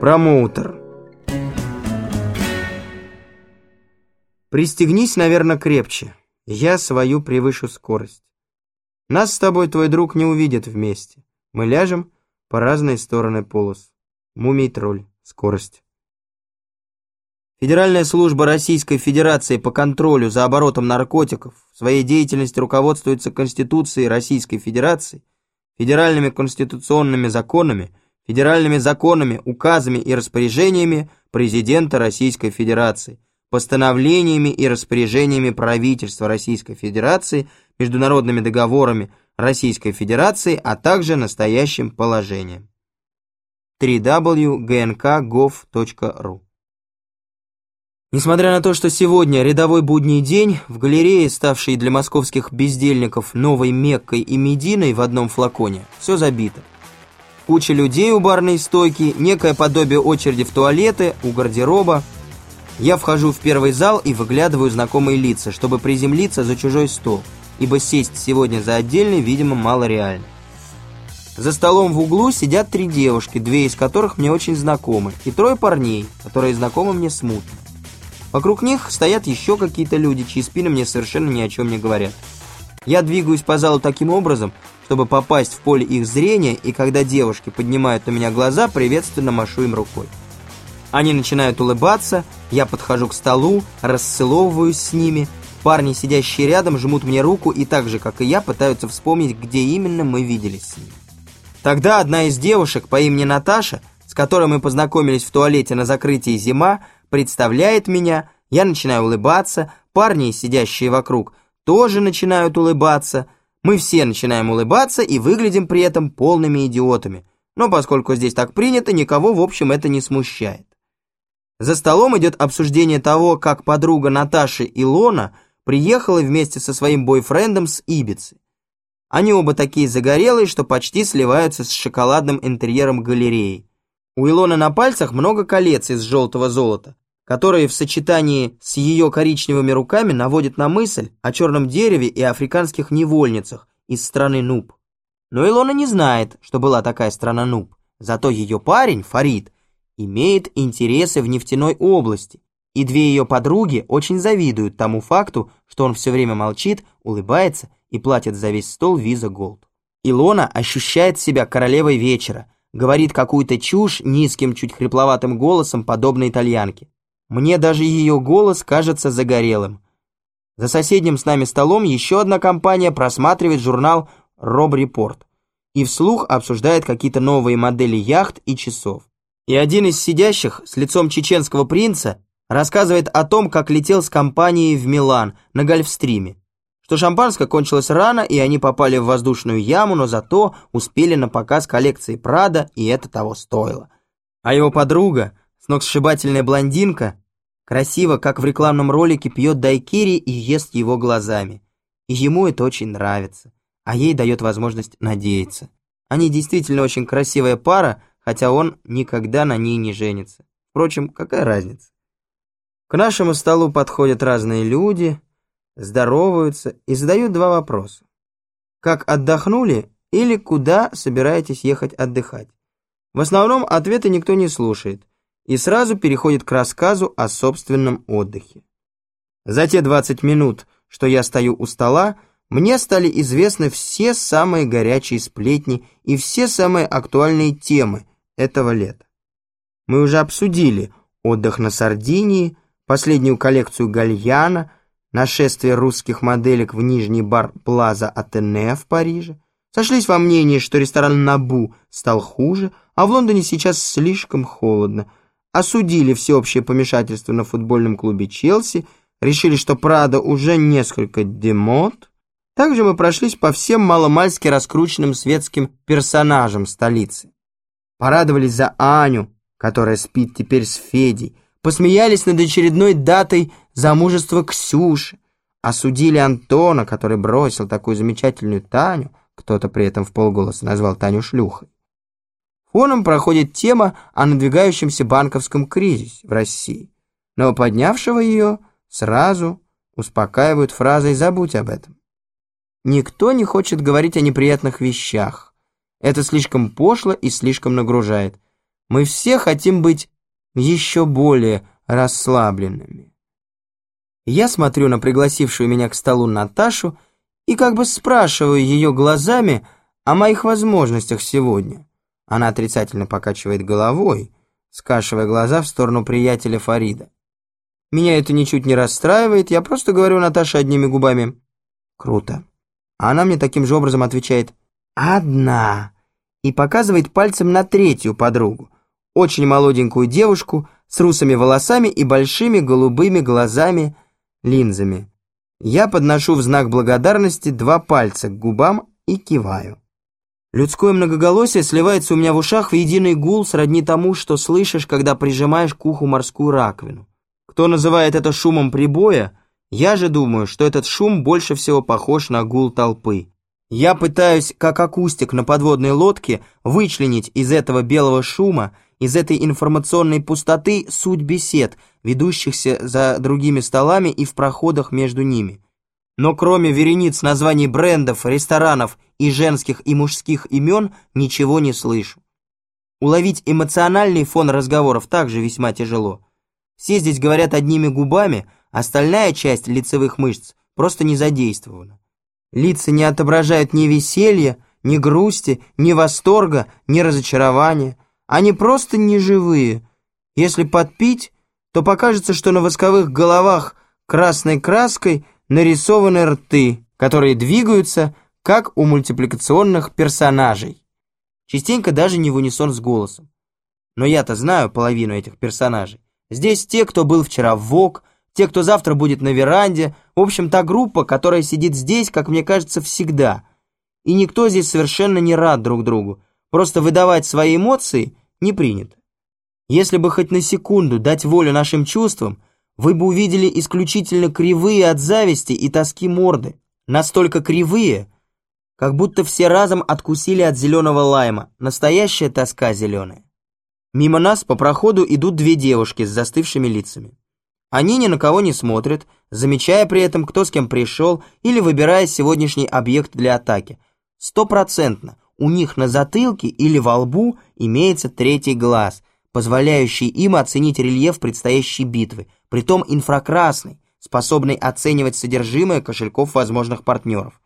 Промоутер. Пристегнись, наверное, крепче. Я свою превышу скорость. Нас с тобой твой друг не увидит вместе. Мы ляжем по разные стороны полос. Мумий-тролль. Скорость. Федеральная служба Российской Федерации по контролю за оборотом наркотиков в своей деятельности руководствуется Конституцией Российской Федерации, федеральными конституционными законами, федеральными законами, указами и распоряжениями президента Российской Федерации, постановлениями и распоряжениями правительства Российской Федерации, международными договорами Российской Федерации, а также настоящим положением. www.gnk.gov.ru Несмотря на то, что сегодня рядовой будний день, в галерее, ставшей для московских бездельников новой Меккой и Мединой в одном флаконе, все забито. Куча людей у барной стойки, некое подобие очереди в туалеты, у гардероба. Я вхожу в первый зал и выглядываю знакомые лица, чтобы приземлиться за чужой стол, ибо сесть сегодня за отдельный, видимо, мало реально. За столом в углу сидят три девушки, две из которых мне очень знакомы, и трое парней, которые знакомы мне смутно. Вокруг них стоят еще какие-то люди, чьи спины мне совершенно ни о чем не говорят. Я двигаюсь по залу таким образом, чтобы попасть в поле их зрения, и когда девушки поднимают на меня глаза, приветственно машу им рукой. Они начинают улыбаться, я подхожу к столу, расцеловываюсь с ними, парни, сидящие рядом, жмут мне руку и так же, как и я, пытаются вспомнить, где именно мы виделись с ними. Тогда одна из девушек по имени Наташа, с которой мы познакомились в туалете на закрытии «Зима», представляет меня, я начинаю улыбаться, парни, сидящие вокруг, тоже начинают улыбаться, мы все начинаем улыбаться и выглядим при этом полными идиотами, но поскольку здесь так принято, никого, в общем, это не смущает. За столом идет обсуждение того, как подруга Наташи Илона приехала вместе со своим бойфрендом с Ибицы. Они оба такие загорелые, что почти сливаются с шоколадным интерьером галереи. У Илоны на пальцах много колец из желтого золота, которые в сочетании с ее коричневыми руками наводят на мысль о черном дереве и африканских невольницах из страны Нуб. Но Илона не знает, что была такая страна Нуб. Зато ее парень, Фарид, имеет интересы в нефтяной области, и две ее подруги очень завидуют тому факту, что он все время молчит, улыбается и платит за весь стол виза Голд. Илона ощущает себя королевой вечера, говорит какую-то чушь низким, чуть хрипловатым голосом, подобно итальянке. Мне даже ее голос кажется загорелым. За соседним с нами столом еще одна компания просматривает журнал «Роб Репорт» и вслух обсуждает какие-то новые модели яхт и часов. И один из сидящих с лицом чеченского принца рассказывает о том, как летел с компанией в Милан на Гольфстриме, что шампанское кончилось рано, и они попали в воздушную яму, но зато успели на показ коллекции Прада, и это того стоило. А его подруга, Сногсшибательная блондинка, красиво, как в рекламном ролике, пьет дайкири и ест его глазами. И ему это очень нравится, а ей дает возможность надеяться. Они действительно очень красивая пара, хотя он никогда на ней не женится. Впрочем, какая разница? К нашему столу подходят разные люди, здороваются и задают два вопроса. Как отдохнули или куда собираетесь ехать отдыхать? В основном ответы никто не слушает – и сразу переходит к рассказу о собственном отдыхе. За те 20 минут, что я стою у стола, мне стали известны все самые горячие сплетни и все самые актуальные темы этого лета. Мы уже обсудили отдых на Сардинии, последнюю коллекцию гальяна, нашествие русских моделек в нижний бар Плаза Атене в Париже, сошлись во мнении, что ресторан Набу стал хуже, а в Лондоне сейчас слишком холодно – осудили всеобщее помешательство на футбольном клубе Челси, решили, что Прада уже несколько демот. Также мы прошлись по всем маломальски раскрученным светским персонажам столицы. Порадовались за Аню, которая спит теперь с Федей, посмеялись над очередной датой замужества Ксюши, осудили Антона, который бросил такую замечательную Таню, кто-то при этом в полголоса назвал Таню шлюхой. Фоном проходит тема о надвигающемся банковском кризисе в России, но поднявшего ее сразу успокаивают фразой «забудь об этом». Никто не хочет говорить о неприятных вещах. Это слишком пошло и слишком нагружает. Мы все хотим быть еще более расслабленными. Я смотрю на пригласившую меня к столу Наташу и как бы спрашиваю ее глазами о моих возможностях сегодня. Она отрицательно покачивает головой, скашивая глаза в сторону приятеля Фарида. Меня это ничуть не расстраивает, я просто говорю Наташе одними губами «Круто». А она мне таким же образом отвечает «Одна» и показывает пальцем на третью подругу, очень молоденькую девушку с русыми волосами и большими голубыми глазами, линзами. Я подношу в знак благодарности два пальца к губам и киваю. Людское многоголосие сливается у меня в ушах в единый гул сродни тому, что слышишь, когда прижимаешь к уху морскую раковину. Кто называет это шумом прибоя, я же думаю, что этот шум больше всего похож на гул толпы. Я пытаюсь, как акустик на подводной лодке, вычленить из этого белого шума из этой информационной пустоты суть бесед, ведущихся за другими столами и в проходах между ними. Но кроме верениц названий брендов, ресторанов и женских и мужских имен ничего не слышу. Уловить эмоциональный фон разговоров также весьма тяжело. Все здесь говорят одними губами, остальная часть лицевых мышц просто не задействована. Лица не отображают ни веселья, ни грусти, ни восторга, ни разочарования – они просто неживые. Если подпить, то покажется, что на восковых головах красной краской нарисованы рты, которые двигаются, как у мультипликационных персонажей. Частенько даже не в унисон с голосом. Но я-то знаю половину этих персонажей. Здесь те, кто был вчера в ВОК, те, кто завтра будет на веранде, в общем, та группа, которая сидит здесь, как мне кажется, всегда. И никто здесь совершенно не рад друг другу. Просто выдавать свои эмоции не принято. Если бы хоть на секунду дать волю нашим чувствам, вы бы увидели исключительно кривые от зависти и тоски морды. Настолько кривые, как будто все разом откусили от зеленого лайма. Настоящая тоска зеленая. Мимо нас по проходу идут две девушки с застывшими лицами. Они ни на кого не смотрят, замечая при этом, кто с кем пришел или выбирая сегодняшний объект для атаки. Стопроцентно у них на затылке или во лбу имеется третий глаз, позволяющий им оценить рельеф предстоящей битвы, притом инфракрасный, способный оценивать содержимое кошельков возможных партнеров.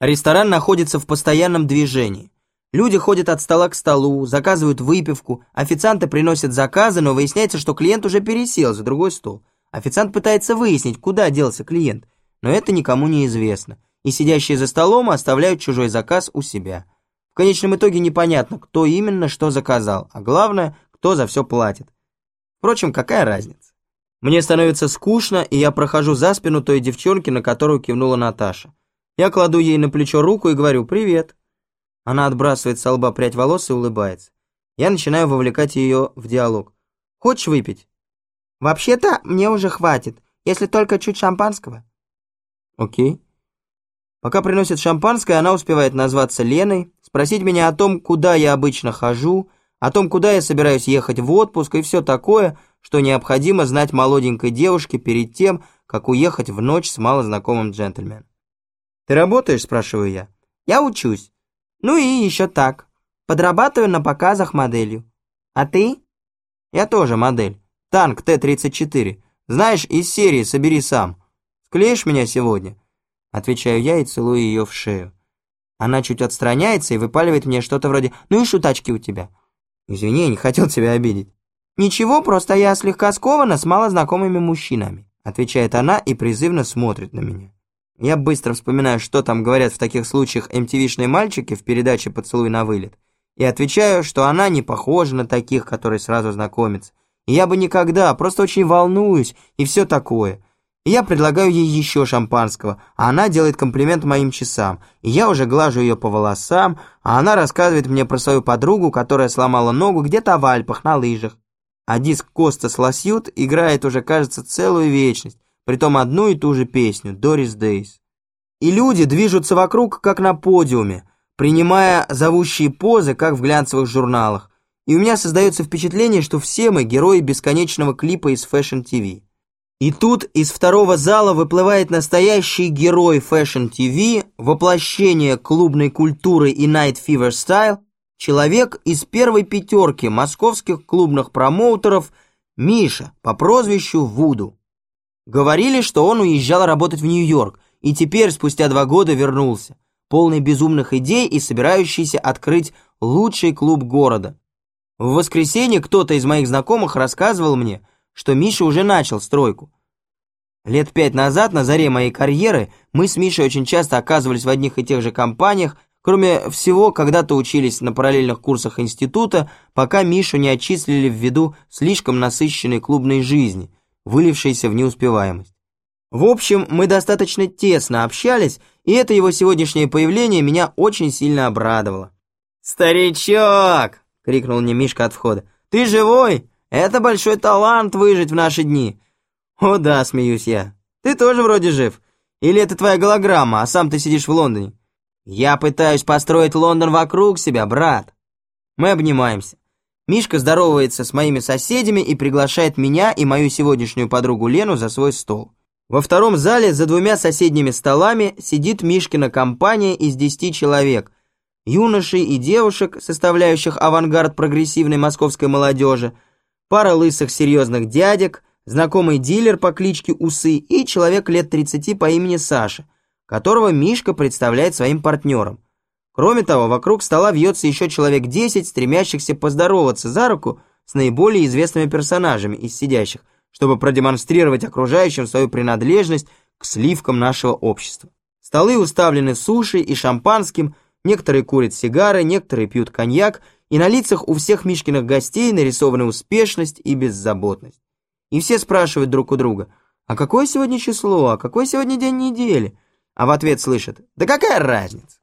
Ресторан находится в постоянном движении. Люди ходят от стола к столу, заказывают выпивку, официанты приносят заказы, но выясняется, что клиент уже пересел за другой стол. Официант пытается выяснить, куда делся клиент, но это никому не известно, и сидящие за столом оставляют чужой заказ у себя. В конечном итоге непонятно, кто именно что заказал, а главное, кто за все платит. Впрочем, какая разница? Мне становится скучно, и я прохожу за спину той девчонки, на которую кивнула Наташа. Я кладу ей на плечо руку и говорю «Привет». Она отбрасывает с лба прядь волос и улыбается. Я начинаю вовлекать ее в диалог. «Хочешь выпить?» «Вообще-то мне уже хватит, если только чуть шампанского». «Окей». Пока приносит шампанское, она успевает назваться Леной, спросить меня о том, куда я обычно хожу, о том, куда я собираюсь ехать в отпуск и все такое, что необходимо знать молоденькой девушке перед тем, как уехать в ночь с малознакомым джентльменом. «Ты работаешь?» – спрашиваю я. «Я учусь. Ну и еще так. Подрабатываю на показах моделью. А ты?» «Я тоже модель. Танк Т-34. Знаешь, из серии «Собери сам». Склеишь меня сегодня?» Отвечаю я и целую ее в шею. Она чуть отстраняется и выпаливает мне что-то вроде «Ну и шутачки у тебя». Извини, не хотел тебя обидеть. «Ничего, просто я слегка скована с малознакомыми мужчинами», отвечает она и призывно смотрит на меня. Я быстро вспоминаю, что там говорят в таких случаях MTV-шные мальчики в передаче «Поцелуй на вылет», и отвечаю, что она не похожа на таких, которые сразу знакомятся. И я бы никогда, просто очень волнуюсь и все такое. Я предлагаю ей еще шампанского, а она делает комплимент моим часам. И я уже глажу ее по волосам, а она рассказывает мне про свою подругу, которая сломала ногу где-то в Альпах на лыжах. А диск Коста Сласьют играет уже, кажется, целую вечность, притом одну и ту же песню «Doris Days». И люди движутся вокруг, как на подиуме, принимая зовущие позы, как в глянцевых журналах. И у меня создается впечатление, что все мы герои бесконечного клипа из Fashion TV. И тут из второго зала выплывает настоящий герой Fashion TV, воплощение клубной культуры и Night Fever Style, человек из первой пятерки московских клубных промоутеров Миша по прозвищу Вуду. Говорили, что он уезжал работать в Нью-Йорк и теперь, спустя два года, вернулся, полный безумных идей и собирающийся открыть лучший клуб города. В воскресенье кто-то из моих знакомых рассказывал мне, что Миша уже начал стройку. Лет пять назад, на заре моей карьеры, мы с Мишей очень часто оказывались в одних и тех же компаниях, кроме всего, когда-то учились на параллельных курсах института, пока Мишу не отчислили ввиду слишком насыщенной клубной жизни, вылившейся в неуспеваемость. В общем, мы достаточно тесно общались, и это его сегодняшнее появление меня очень сильно обрадовало. «Старичок!» — крикнул мне Мишка от входа. «Ты живой? Это большой талант выжить в наши дни!» «О да», — смеюсь я. «Ты тоже вроде жив. Или это твоя голограмма, а сам ты сидишь в Лондоне?» «Я пытаюсь построить Лондон вокруг себя, брат». Мы обнимаемся. Мишка здоровается с моими соседями и приглашает меня и мою сегодняшнюю подругу Лену за свой стол. Во втором зале за двумя соседними столами сидит Мишкина компания из десяти человек, юношей и девушек, составляющих авангард прогрессивной московской молодежи, пара лысых серьезных дядек – знакомый дилер по кличке Усы и человек лет 30 по имени Саша, которого Мишка представляет своим партнером. Кроме того, вокруг стола вьется еще человек 10, стремящихся поздороваться за руку с наиболее известными персонажами из сидящих, чтобы продемонстрировать окружающим свою принадлежность к сливкам нашего общества. Столы уставлены суши и шампанским, некоторые курят сигары, некоторые пьют коньяк, и на лицах у всех Мишкиных гостей нарисованы успешность и беззаботность. И все спрашивают друг у друга, а какое сегодня число, а какой сегодня день недели? А в ответ слышат, да какая разница?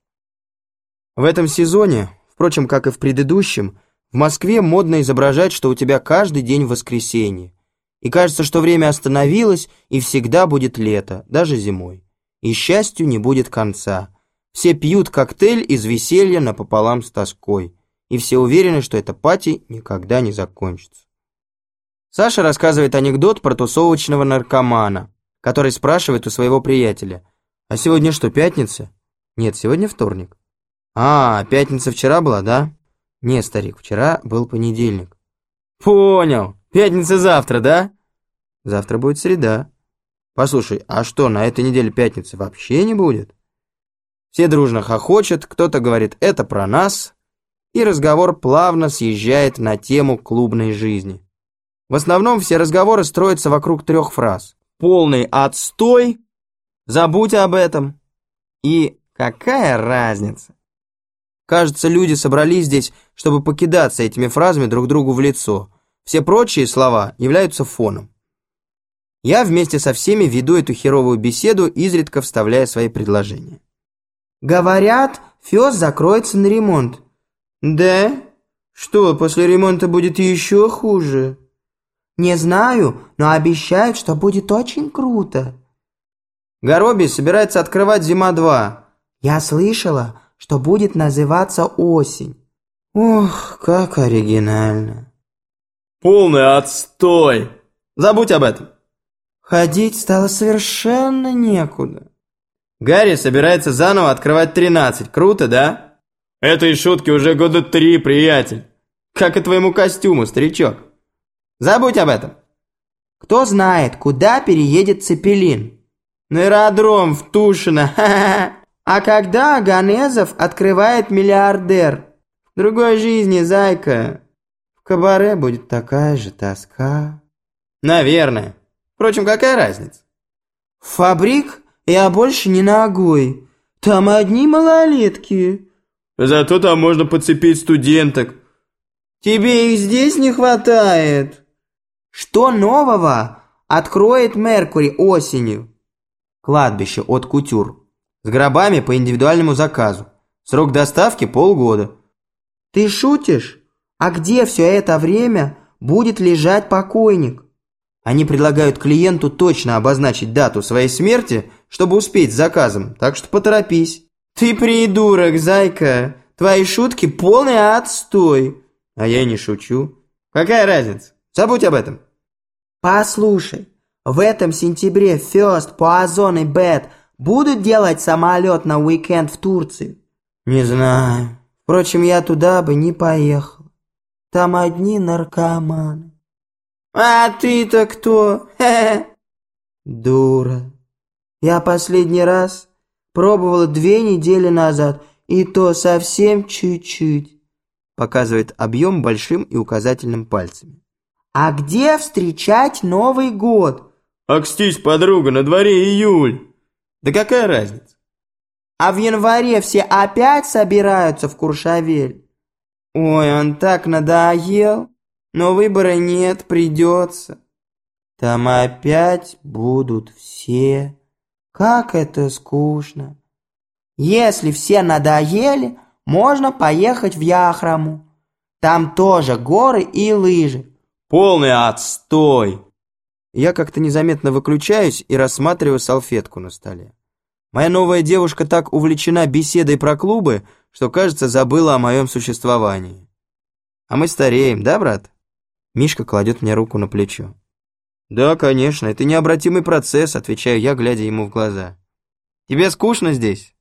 В этом сезоне, впрочем, как и в предыдущем, в Москве модно изображать, что у тебя каждый день воскресенье. И кажется, что время остановилось, и всегда будет лето, даже зимой. И счастью не будет конца. Все пьют коктейль из веселья напополам с тоской. И все уверены, что эта пати никогда не закончится. Саша рассказывает анекдот про тусовочного наркомана, который спрашивает у своего приятеля, «А сегодня что, пятница?» «Нет, сегодня вторник». «А, пятница вчера была, да?» «Нет, старик, вчера был понедельник». «Понял. Пятница завтра, да?» «Завтра будет среда». «Послушай, а что, на этой неделе пятницы вообще не будет?» Все дружно хохочут, кто-то говорит «это про нас», и разговор плавно съезжает на тему клубной жизни. В основном все разговоры строятся вокруг трех фраз. Полный отстой, забудь об этом и какая разница? Кажется, люди собрались здесь, чтобы покидаться этими фразами друг другу в лицо. Все прочие слова являются фоном. Я вместе со всеми веду эту херовую беседу, изредка вставляя свои предложения. «Говорят, Фёс закроется на ремонт». «Да? Что, после ремонта будет еще хуже?» «Не знаю, но обещают, что будет очень круто». «Горобий собирается открывать «Зима-2». «Я слышала, что будет называться «Осень». «Ох, как оригинально». «Полный отстой! Забудь об этом!» Ходить стало совершенно некуда. Гарри собирается заново открывать 13. Круто, да? Этой шутки уже года три, приятель. Как и твоему костюму, старичок. Забудь об этом. Кто знает, куда переедет Цепелин? На аэродром в Тушино. А когда Ганезов открывает миллиардер? В другой жизни, зайка. В кабаре будет такая же тоска. Наверное. Впрочем, какая разница? В фабрик я больше не ногой. Там одни малолетки. Зато там можно подцепить студенток. Тебе их здесь не хватает. Что нового откроет Меркури осенью? Кладбище от Кутюр. С гробами по индивидуальному заказу. Срок доставки полгода. Ты шутишь? А где все это время будет лежать покойник? Они предлагают клиенту точно обозначить дату своей смерти, чтобы успеть с заказом, так что поторопись. Ты придурок, зайка. Твои шутки полный отстой. А я не шучу. Какая разница? Забудь об этом. Послушай, в этом сентябре First, Poison и Bad будут делать самолет на уикенд в Турции? Не знаю. Впрочем, я туда бы не поехал. Там одни наркоманы. А ты-то кто? Хе -хе. Дура. Я последний раз пробовала две недели назад, и то совсем чуть-чуть. Показывает объем большим и указательным пальцами. А где встречать Новый год? Акстись, подруга, на дворе июль. Да какая разница? А в январе все опять собираются в Куршавель. Ой, он так надоел, но выбора нет, придется. Там опять будут все. Как это скучно. Если все надоели, можно поехать в Яхраму. Там тоже горы и лыжи. Полный отстой. Я как-то незаметно выключаюсь и рассматриваю салфетку на столе. Моя новая девушка так увлечена беседой про клубы, что, кажется, забыла о моем существовании. А мы стареем, да, брат? Мишка кладет мне руку на плечо. Да, конечно, это необратимый процесс, отвечаю я, глядя ему в глаза. Тебе скучно здесь?